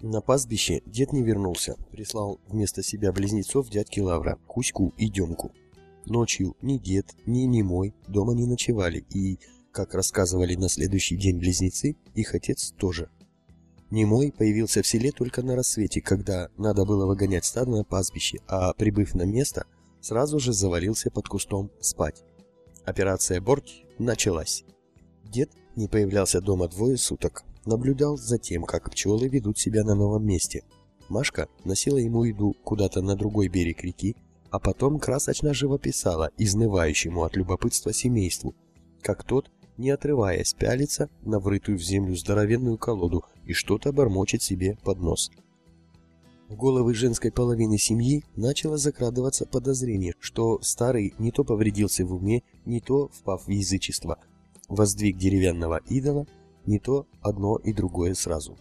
На пастбище дед не вернулся, прислал вместо себя близнецов дядьки Лавра, Кузьку и Демку. Ночью ни дед, ни Немой дома не ночевали, и, как рассказывали на следующий день близнецы, их отец тоже. Немой появился в селе только на рассвете, когда надо было выгонять стадо на пастбище, а, прибыв на место, сразу же завалился под кустом спать. Операция «Борть» началась. Дед не появлялся дома двое суток, наблюдал за тем, как пчелы ведут себя на новом месте. Машка носила ему еду куда-то на другой берег реки, а потом красочно живописала изнывающему от любопытства семейству, как тот, не отрываясь, пялится на врытую в землю здоровенную колоду и что-то бормочет себе под нос. В головы женской половины семьи начало закрадываться подозрение, что старый не то повредился в уме, не то, впав в язычество, воздвиг деревянного идола, не то одно и другое сразу.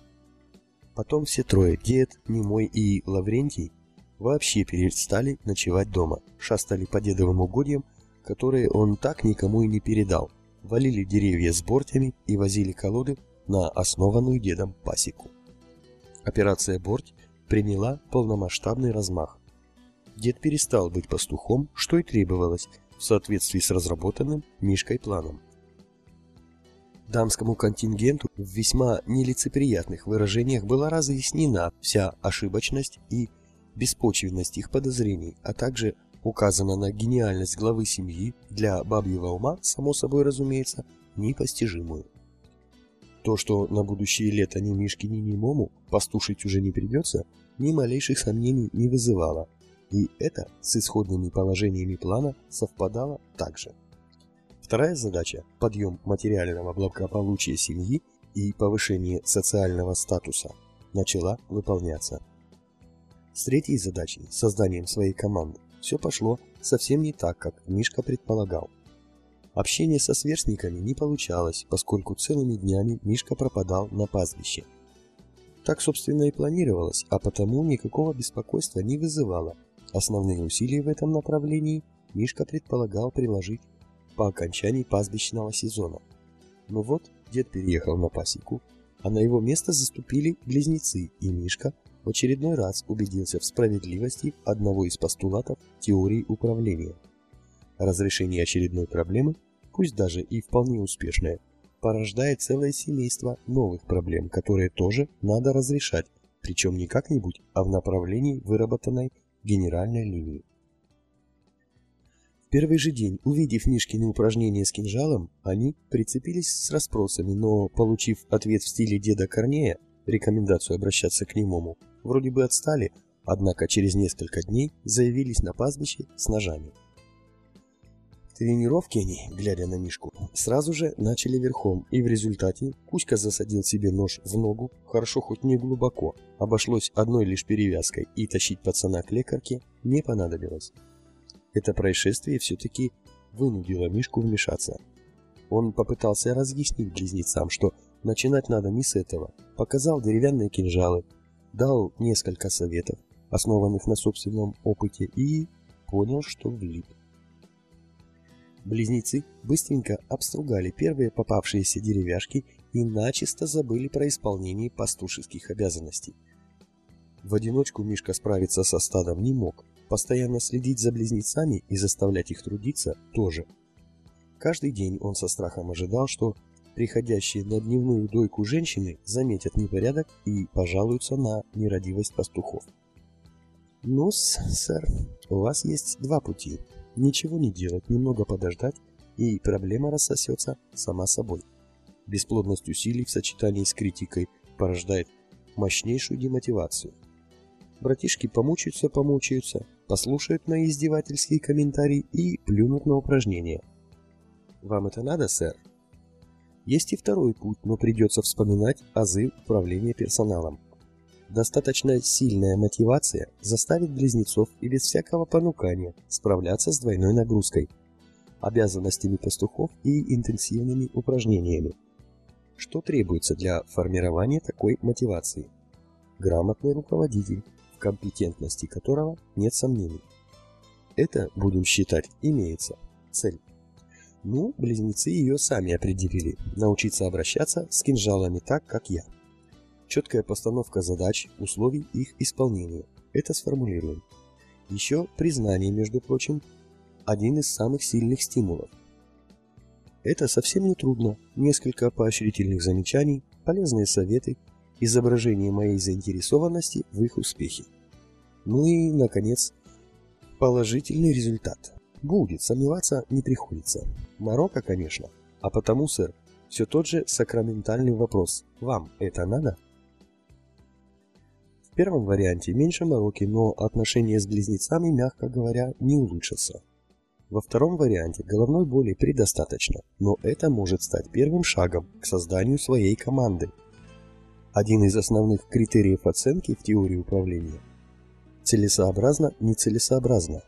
Потом все трое, дед, Немой и Лаврентий, вообще перестали ночевать дома, шастали по дедовым угодьям, которые он так никому и не передал, валили деревья с бортями и возили колоды на основанную дедом пасеку. Операция «Борть» приняла полномасштабный размах. Дед перестал быть пастухом, что и требовалось, в соответствии с разработанным Мишкой планом. Дамскому контингенту в весьма нелицеприятных выражениях была разъяснена вся ошибочность и беспочвенность их подозрений, а также указана на гениальность главы семьи для бабьего ума, само собой разумеется, непостижимую. То, что на будущее лето ни Мишке, ни Немому пастушить уже не придется, ни малейших сомнений не вызывало, и это с исходными положениями плана совпадало также. Вторая задача – подъем материального благополучия семьи и повышение социального статуса – начала выполняться. С третьей задачей – созданием своей команды – все пошло совсем не так, как Мишка предполагал. Общение со сверстниками не получалось, поскольку целыми днями Мишка пропадал на пастбище. Так, собственно, и планировалось, а потому никакого беспокойства не вызывало. Основные усилия в этом направлении Мишка предполагал приложить по окончании пастбищного сезона. Но вот дед переехал на пасеку, а на его место заступили близнецы, и Мишка в очередной раз убедился в справедливости одного из постулатов теории управления. Разрешение очередной проблемы пусть даже и вполне успешное, порождает целое семейство новых проблем, которые тоже надо разрешать, причем не как-нибудь, а в направлении выработанной генеральной линии. Первый же день, увидев Мишкины упражнения с кинжалом, они прицепились с расспросами, но, получив ответ в стиле деда Корнея, рекомендацию обращаться к немому, вроде бы отстали, однако через несколько дней заявились на пастбище с ножами. Тренировки они, глядя на Мишку, сразу же начали верхом, и в результате Кузька засадил себе нож в ногу, хорошо хоть не глубоко, обошлось одной лишь перевязкой, и тащить пацана к лекарке не понадобилось. Это происшествие все-таки вынудило Мишку вмешаться. Он попытался разъяснить близнецам, что начинать надо не с этого, показал деревянные кинжалы, дал несколько советов, основанных на собственном опыте, и понял, что влип. Близнецы быстренько обстругали первые попавшиеся деревяшки и начисто забыли про исполнение пастушеских обязанностей. В одиночку Мишка справиться со стадом не мог, постоянно следить за близнецами и заставлять их трудиться тоже. Каждый день он со страхом ожидал, что приходящие на дневную дойку женщины заметят непорядок и пожалуются на нерадивость пастухов. ну сэр, у вас есть два пути Ничего не делать, немного подождать, и проблема рассосется сама собой. Бесплодность усилий в сочетании с критикой порождает мощнейшую демотивацию. Братишки помучаются, помучаются, послушают мои издевательские комментарии и плюнут на упражнения. Вам это надо, сэр? Есть и второй путь, но придется вспоминать азы управления персоналом. Достаточно сильная мотивация заставит близнецов и без всякого понукания справляться с двойной нагрузкой, обязанностями пастухов и интенсивными упражнениями. Что требуется для формирования такой мотивации? Грамотный руководитель, компетентности которого нет сомнений. Это, будем считать, имеется. Цель. Ну, близнецы ее сами определили. Научиться обращаться с кинжалами так, как я. четкая постановка задач, условий их исполнения. Это сформулируем. Еще признание, между прочим, один из самых сильных стимулов. Это совсем не трудно. Несколько поощрительных замечаний, полезные советы, изображение моей заинтересованности в их успехе. Ну и, наконец, положительный результат. Будет, сомневаться не приходится. Марокко, конечно. А потому, сэр, все тот же сакраментальный вопрос. Вам это надо? В первом варианте меньше мороки, но отношения с близнецами, мягко говоря, не улучшатся. Во втором варианте головной боли предостаточно, но это может стать первым шагом к созданию своей команды. Один из основных критериев оценки в теории управления – целесообразно, нецелесообразно.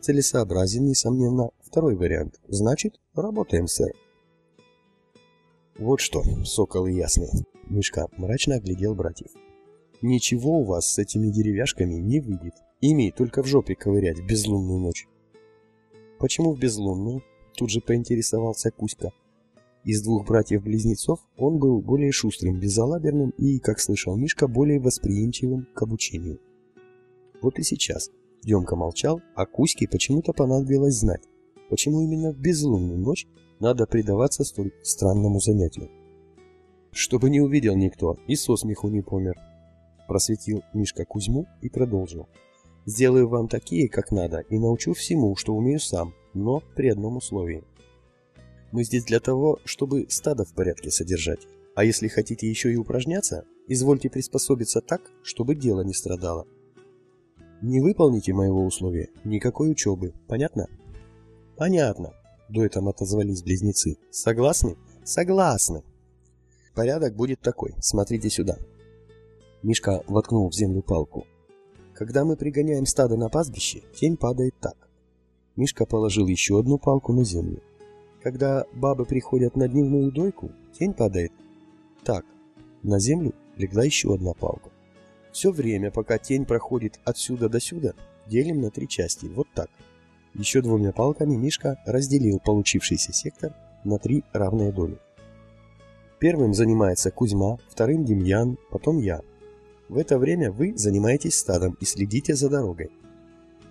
Целесообразен, несомненно, второй вариант. Значит, работаем, сэр. Вот что, соколы ясные. Мишка мрачно оглядел братьев. Ничего у вас с этими деревяшками не выйдет. Ими только в жопе ковырять в безлунную ночь. Почему в безлунную? Тут же поинтересовался Кузька. Из двух братьев-близнецов он был более шустрым, безалаберным и, как слышал Мишка, более восприимчивым к обучению. Вот и сейчас Демка молчал, а Кузьке почему-то понадобилось знать, почему именно в безлунную ночь надо предаваться столь странному занятию. Чтобы не увидел никто и со смеху не помер. Просветил Мишка Кузьму и продолжил. Сделаю вам такие, как надо, и научу всему, что умею сам, но при одном условии. Мы здесь для того, чтобы стадо в порядке содержать. А если хотите еще и упражняться, извольте приспособиться так, чтобы дело не страдало. Не выполните моего условия, никакой учебы, понятно? Понятно, дуэтом отозвались близнецы. Согласны? Согласны. Порядок будет такой, смотрите сюда. Мишка воткнул в землю палку. Когда мы пригоняем стадо на пастбище, тень падает так. Мишка положил еще одну палку на землю. Когда бабы приходят на дневную дойку, тень падает так. На землю легла еще одна палка. Все время, пока тень проходит отсюда до сюда, делим на три части, вот так. Еще двумя палками Мишка разделил получившийся сектор на три равные доли. Первым занимается Кузьма, вторым Демьян, потом я. В это время вы занимаетесь стадом и следите за дорогой.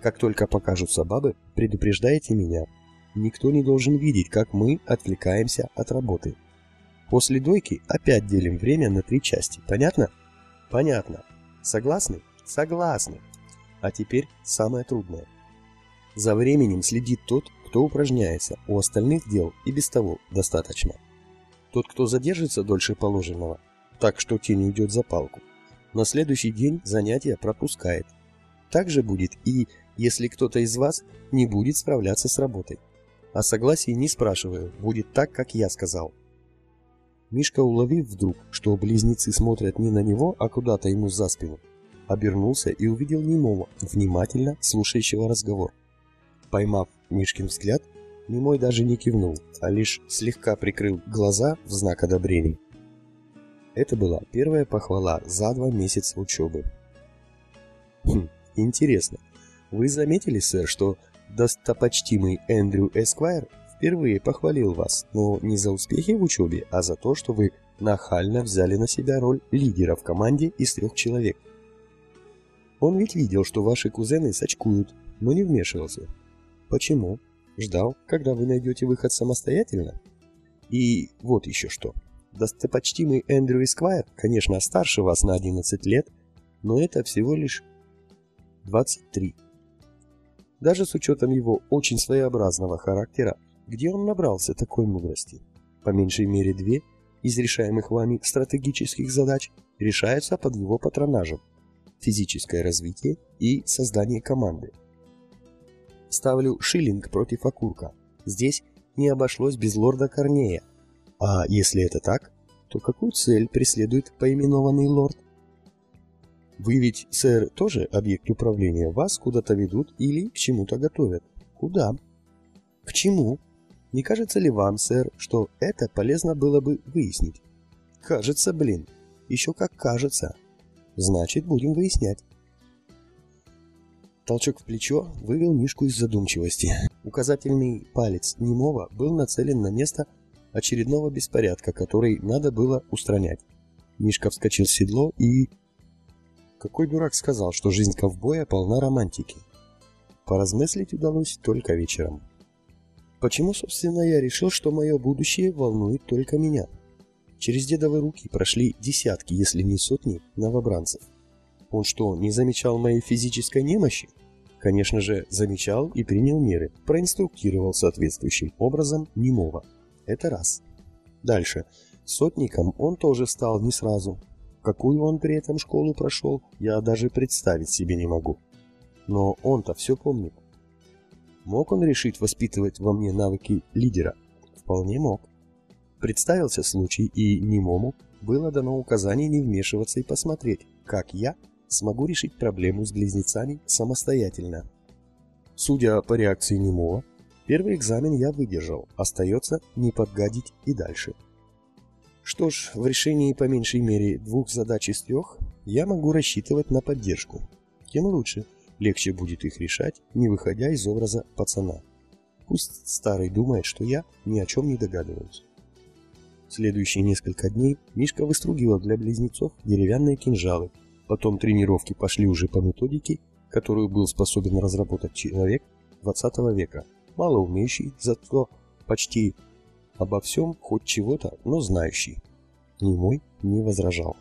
Как только покажутся бабы, предупреждайте меня. Никто не должен видеть, как мы отвлекаемся от работы. После дойки опять делим время на три части. Понятно? Понятно. Согласны? Согласны. А теперь самое трудное. За временем следит тот, кто упражняется, у остальных дел и без того достаточно. Тот, кто задержится дольше положенного, так что тень уйдет за палку, на следующий день занятия пропускает. Так же будет и если кто-то из вас не будет справляться с работой. О согласии не спрашиваю, будет так, как я сказал. Мишка, уловив вдруг, что близнецы смотрят не на него, а куда-то ему за спину, обернулся и увидел немого, внимательно слушающего разговор. Поймав Мишкин взгляд, немой даже не кивнул, а лишь слегка прикрыл глаза в знак одобрения. Это была первая похвала за два месяца учебы. Хм, интересно, вы заметили, сэр, что достопочтимый Эндрю Эсквайр впервые похвалил вас, но не за успехи в учебе, а за то, что вы нахально взяли на себя роль лидера в команде из трех человек. Он ведь видел, что ваши кузены сочкуют, но не вмешивался. Почему? Ждал, когда вы найдете выход самостоятельно? И вот еще что. Достопочтимый Эндрю Эсквайр, конечно, старше вас на 11 лет, но это всего лишь 23. Даже с учетом его очень своеобразного характера, где он набрался такой мудрости? По меньшей мере две из решаемых вами стратегических задач решаются под его патронажем. Физическое развитие и создание команды. Ставлю шиллинг против окурка. Здесь не обошлось без лорда Корнея. А если это так, то какую цель преследует поименованный лорд? Вы ведь, сэр, тоже объект управления. Вас куда-то ведут или к чему-то готовят. Куда? К чему? Не кажется ли вам, сэр, что это полезно было бы выяснить? Кажется, блин. Еще как кажется. Значит, будем выяснять. Толчок в плечо вывел Мишку из задумчивости. Указательный палец немого был нацелен на место очередного беспорядка, который надо было устранять. Мишка вскочил в седло и... Какой дурак сказал, что жизнь ковбоя полна романтики? Поразмыслить удалось только вечером. Почему, собственно, я решил, что мое будущее волнует только меня? Через дедовы руки прошли десятки, если не сотни, новобранцев. Он что, не замечал моей физической немощи? Конечно же, замечал и принял меры, проинструктировал соответствующим образом немого. Это раз. Дальше. Сотником он тоже стал не сразу. Какую он при этом школу прошел, я даже представить себе не могу. Но он-то все помнит. Мог он решить воспитывать во мне навыки лидера? Вполне мог. Представился случай, и немому было дано указание не вмешиваться и посмотреть, как я смогу решить проблему с близнецами самостоятельно. Судя по реакции немого, первый экзамен я выдержал, остается не подгадить и дальше. Что ж, в решении по меньшей мере двух задач из трех я могу рассчитывать на поддержку. Тем лучше, легче будет их решать, не выходя из образа пацана. Пусть старый думает, что я ни о чем не догадываюсь. Следующие несколько дней Мишка выстругивал для близнецов деревянные кинжалы. Потом тренировки пошли уже по методике, которую был способен разработать человек 20 века, мало умеющий, зато почти обо всем хоть чего-то, но знающий. Немой не возражал.